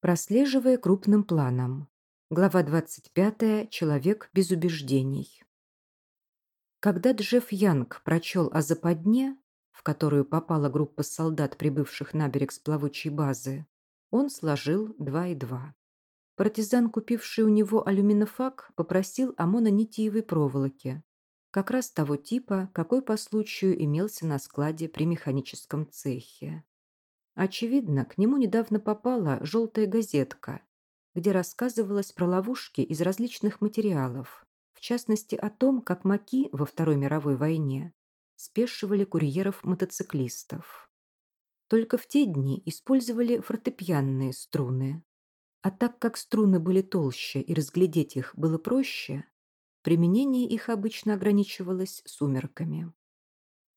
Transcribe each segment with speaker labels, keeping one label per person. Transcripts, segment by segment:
Speaker 1: Прослеживая крупным планом. Глава 25. Человек без убеждений. Когда Джефф Янг прочел о западне, в которую попала группа солдат, прибывших на берег с плавучей базы, он сложил два и два. Партизан, купивший у него алюминофак, попросил о проволоке, как раз того типа, какой по случаю имелся на складе при механическом цехе. Очевидно, к нему недавно попала желтая газетка, где рассказывалось про ловушки из различных материалов, в частности о том, как маки во Второй мировой войне спешивали курьеров-мотоциклистов. Только в те дни использовали фортепианные струны. А так как струны были толще и разглядеть их было проще, применение их обычно ограничивалось сумерками.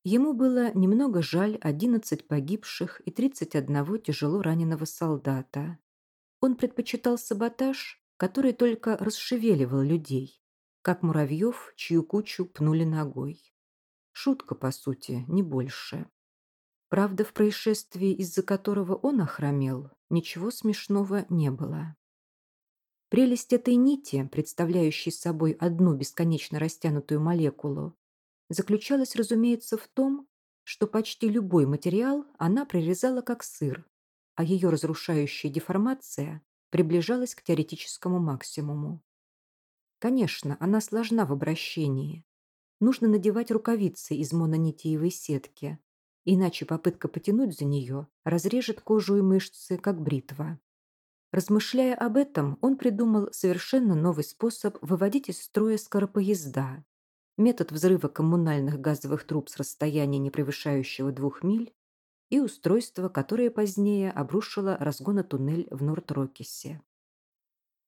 Speaker 1: Ему было немного жаль 11 погибших и 31 тяжело раненого солдата. Он предпочитал саботаж, который только расшевеливал людей, как муравьев, чью кучу пнули ногой. Шутка, по сути, не больше. Правда, в происшествии, из-за которого он охромел, ничего смешного не было. Прелесть этой нити, представляющей собой одну бесконечно растянутую молекулу, заключалась, разумеется, в том, что почти любой материал она прорезала как сыр, а ее разрушающая деформация приближалась к теоретическому максимуму. Конечно, она сложна в обращении. Нужно надевать рукавицы из мононитиевой сетки, иначе попытка потянуть за нее разрежет кожу и мышцы, как бритва. Размышляя об этом, он придумал совершенно новый способ выводить из строя скоропоезда метод взрыва коммунальных газовых труб с расстояния, не превышающего двух миль, и устройство, которое позднее обрушило разгонотуннель в Норт-Рокисе.